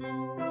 Música